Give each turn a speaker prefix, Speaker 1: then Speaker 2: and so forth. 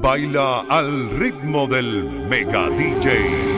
Speaker 1: Baila al ritmo del Mega DJ.